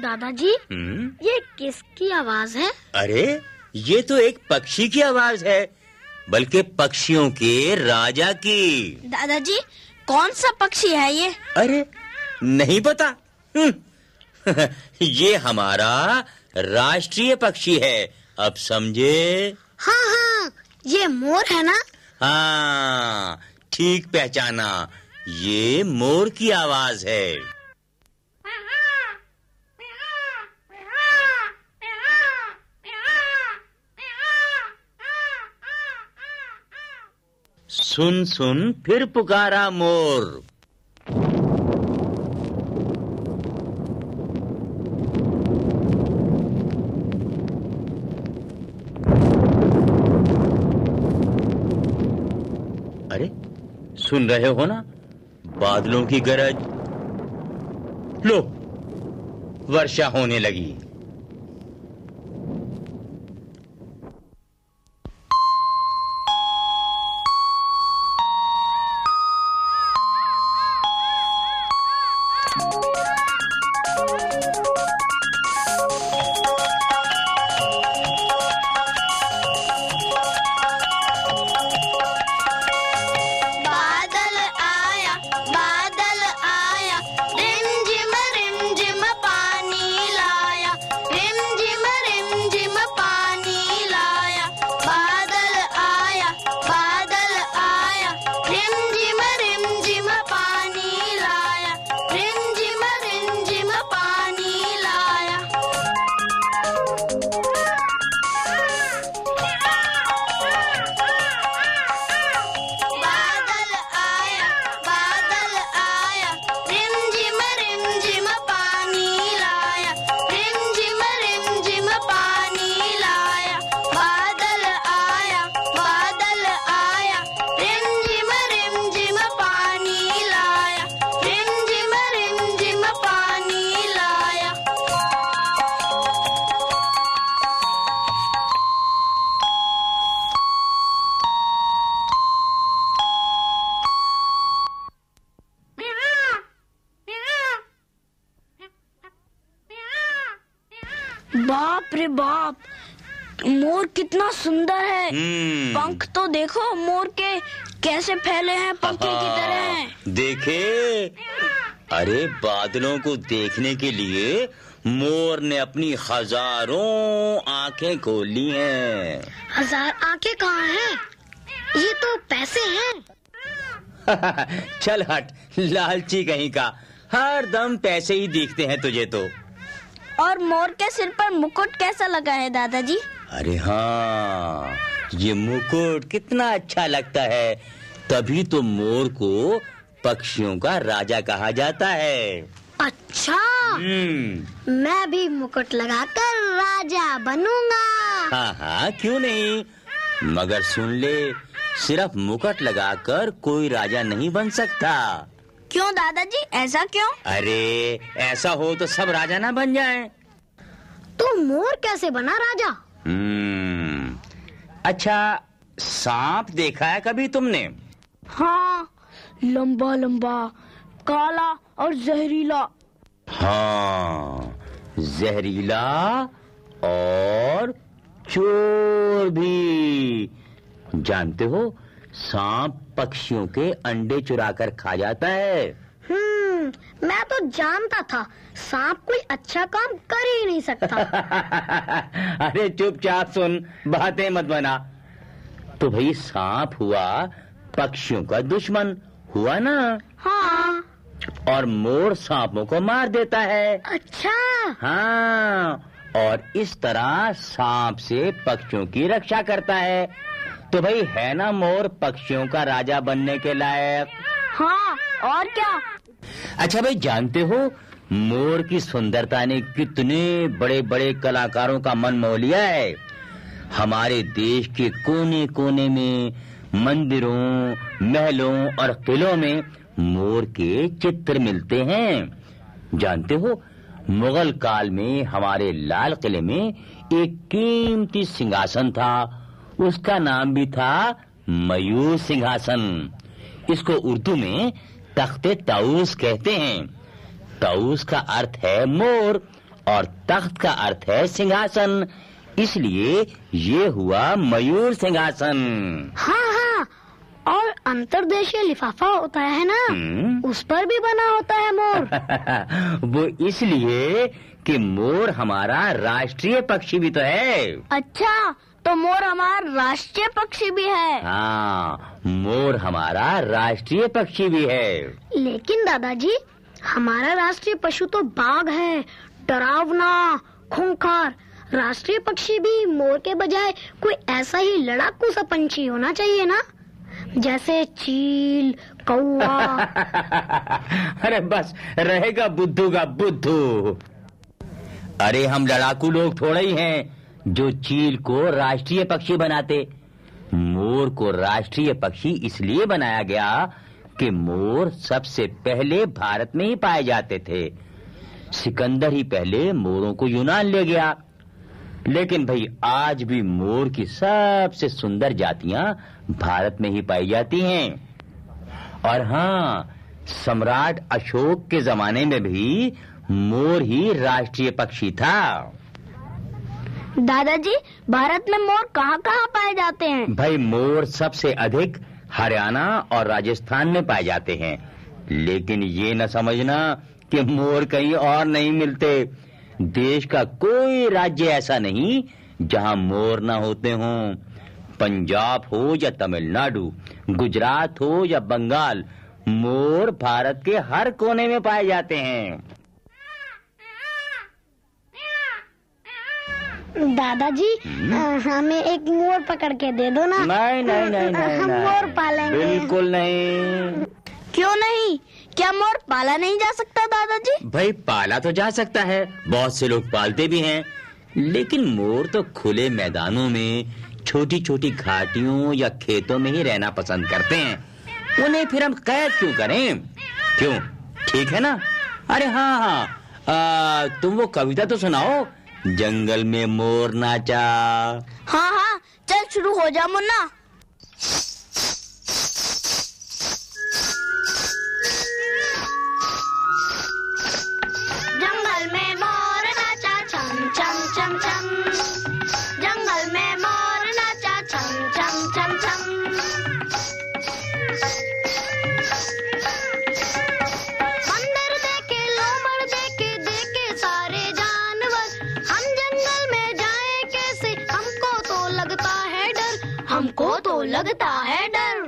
दादाजी हम्म? ये किसकी आवाज़ है? अरे ये तो एक पक्षी की आवाज़ है बल्कि पक्षियों के राजा की। दादाजी कौन सा पक्षी है ये? अरे नहीं पता। हम्म, ये हमारा राष्ट्रीय पक्षी है अब समझे? हाँ हाँ ये मोर है ना? हाँ ठीक पहचाना। ये मोर की आवाज़ है। सुन सुन, फिर पुकारा मोर। अरे, सुन रहे हो ना? बादलों की गरज। लो, वर्षा होने लगी। रे बाप मोर कितना सुंदर है। हम्म। पंख तो देखो मोर के कैसे फैले हैं पंखे की तरह देखे? अरे बादलों को देखने के लिए मोर ने अपनी हज़ारों आँखें खोली हैं। हज़ार आँखें कहाँ हैं? ये तो पैसे हैं। चल हट लालची कहीं का। हर दम पैसे ही दिखते हैं तुझे तो। और मोर के सिर पर मुकुट कैसा लगा है दादाजी? अरे हाँ ये मुकुट कितना अच्छा लगता है। तभी तो मोर को पक्षियों का राजा कहा जाता है। अच्छा। हम्म। मैं भी मुकुट लगाकर राजा बनूँगा। हाँ हाँ क्यों नहीं? मगर सुन ले सिर्फ़ मुकुट लगाकर कोई राजा नहीं बन सकता। क्यों दादाजी? ऐसा क्यों? अरे ऐसा हो तो सब राजा ना बन जाएँ। तो मोर कैसे बना राजा? हम्म अच्छा सांप देखा है कभी तुमने? हाँ लंबा लंबा काला और जहरीला। हाँ जहरीला और चोर भी। जानते हो सांप पक्षियों के अंडे चुराकर खा जाता है। हम्म मैं तो जानता था सांप कोई अच्छा काम कर ही नहीं सकता। अरे चुपचाप सुन बातें मत बना। तो भाई सांप हुआ पक्षियों का दुश्मन हुआ ना? हाँ। और मोर सांपों को मार देता है। अच्छा। हाँ और इस तरह सांप से पक्षियों की रक्षा करता है। तो भाई है ना मोर पक्षियों का राजा बनने के लायक? हाँ और क्या? अच्छा भाई जानते हो मोर की सुंदरता ने कितने बड़े बड़े कलाकारों का मन मोह लिया है? हमारे देश के कोने कोने में मंदिरों महलों और किलों में मोर के चित्र मिलते हैं। जानते हो मुगल काल में हमारे लाल किले में एक कीमती सिंहासन था उसका नाम भी था मयूर सिंहासन। इसको उर्दू में तख्ते ताउस कहते हैं। ताउस का अर्थ है मोर और तख्त का अर्थ है सिंहासन। इसलिए ये हुआ मयूर सिंहासन। हाँ हाँ। और अंतरदेशीय लिफाफा होता है ना? हम्म। उस पर भी बना होता है मोर। वो इसलिए कि मोर हमारा राष्ट्रीय पक्षी भी तो है। अच्छा तो मोर हमारा राष्ट्रीय पक्षी भी है। हाँ मोर हमारा राष्ट्रीय पक्षी भी है। लेकिन दादाजी हमारा राष्ट्रीय पशु तो बाघ है डरावना खूंखार। राष्ट्रीय पक्षी भी मोर के बजाय कोई ऐसा ही लड़ाकू सा पंछी होना चाहिए ना? जैसे चील कौआ अरे बस रहेगा बुद्धू का बुद्धू। अरे हम लड़ाकू लोग थोड़े ही हैं। जो चील को राष्ट्रीय पक्षी बनाते। मोर को राष्ट्रीय पक्षी इसलिए बनाया गया कि मोर सबसे पहले भारत में ही पाए जाते थे। सिकंदर ही पहले मोरों को यूनान ले गया। लेकिन भाई, आज भी मोर की सबसे सुंदर जातियाँ भारत में ही पाई जाती हैं। और हाँ सम्राट अशोक के जमाने में भी मोर ही राष्ट्रीय पक्षी था। दादाजी, भारत में मोर कहाँ कहाँ पाए जाते हैं? भाई, मोर सबसे अधिक हरियाणा और राजस्थान में पाए जाते हैं। लेकिन ये न समझना कि मोर कहीं और नहीं मिलते। देश का कोई राज्य ऐसा नहीं जहाँ मोर न होते हों। पंजाब हो या तमिलनाडु, गुजरात हो या बंगाल, मोर भारत के हर कोने में पाए जाते हैं। दादाजी अ, हमें एक मोर पकड़ के दे दो ना। नहीं नहीं नहीं नहीं हम। मोर पालेंगे। बिल्कुल नहीं। क्यों नहीं? क्या मोर पाला नहीं जा सकता दादाजी? भाई पाला तो जा सकता है। बहुत से लोग पालते भी हैं। लेकिन मोर तो खुले मैदानों में छोटी छोटी घाटियों या खेतों में ही रहना पसंद करते हैं। उन्हें फिर हम कैद क्यों करें? क्यों? ठीक है ना? अरे हाँ हाँ। आ, तुम वो कविता तो सुनाओ। जंगल में मोर नाचा। हाँ हाँ चल शुरू हो जा मुन्ना। लगता है डर।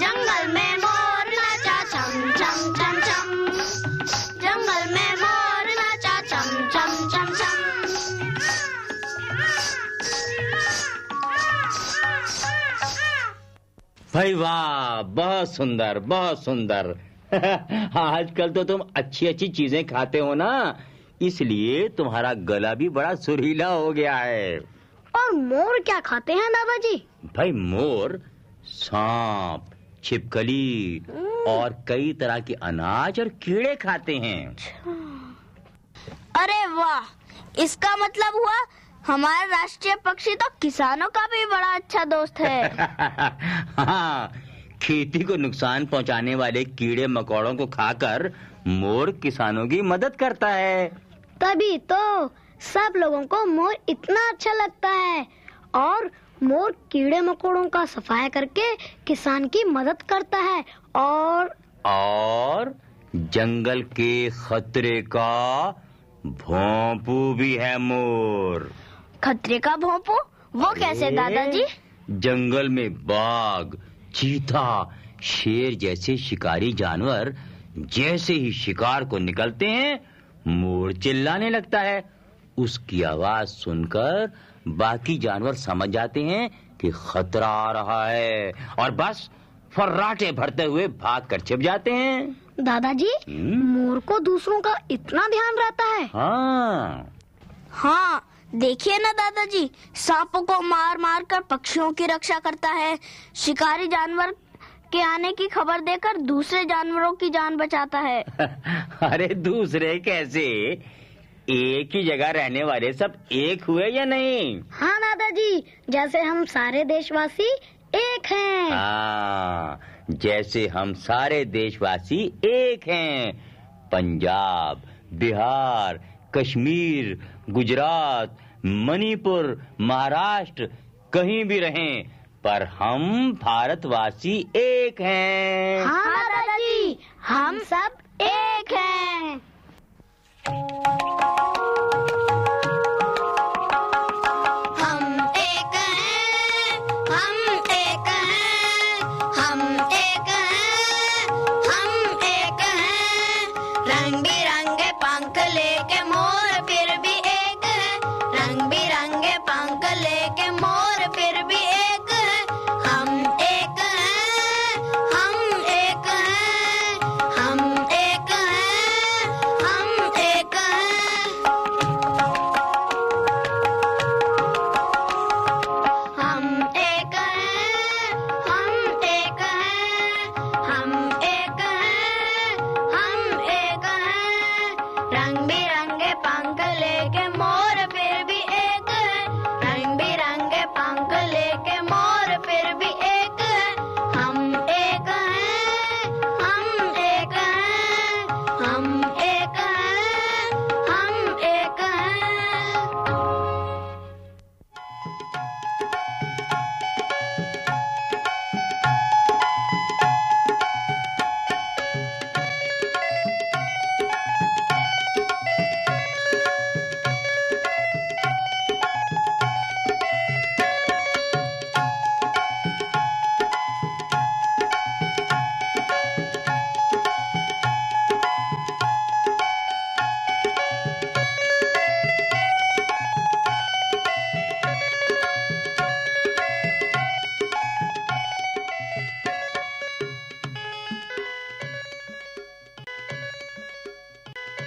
जंगल में मोर नाचा छम छम छम छम जंगल में मोर नाचा छम छम छम छम भाई वाह, बहुत सुंदर बहुत सुंदर। आजकल तो तुम अच्छी अच्छी चीज़ें खाते हो ना। इसलिए तुम्हारा गला भी बड़ा सुरीला हो गया है। और मोर क्या खाते हैं दादाजी? भाई मोर सांप छिपकली और कई तरह के अनाज और कीड़े खाते हैं। अरे वाह इसका मतलब हुआ हमारा राष्ट्रीय पक्षी तो किसानों का भी बड़ा अच्छा दोस्त है। हाँ खेती को नुकसान पहुँचाने वाले कीड़े मकोड़ों को खाकर मोर किसानों की मदद करता है। तभी तो सब लोगों को मोर इतना अच्छा लगता है। और मोर कीड़े मकोड़ों का सफाया करके किसान की मदद करता है। और और जंगल के खतरे का भोंपू भी है मोर। खतरे का भोंपू? वो कैसे दादाजी? जंगल में बाघ चीता शेर जैसे शिकारी जानवर जैसे ही शिकार को निकलते हैं मोर चिल्लाने लगता है। उसकी आवाज़ सुनकर बाकी जानवर समझ जाते हैं कि खतरा आ रहा है और बस फर्राटे भरते हुए भाग कर छिप जाते हैं। दादाजी हम्म? मोर को दूसरों का इतना ध्यान रहता है। हाँ। हाँ देखिए ना दादाजी सांपों को मार मार कर पक्षियों की रक्षा करता है। शिकारी जानवर के आने की खबर देकर दूसरे जानवरों की जान बचाता है। अरे दूसरे कैसे? एक ही जगह रहने वाले सब एक हुए या नहीं? हाँ दादाजी जैसे हम सारे देशवासी एक हैं। हाँ जैसे हम सारे देशवासी एक हैं। पंजाब बिहार कश्मीर गुजरात मणिपुर महाराष्ट्र कहीं भी रहें पर हम भारतवासी एक हैं। हाँ दादाजी, हम सब एक हैं।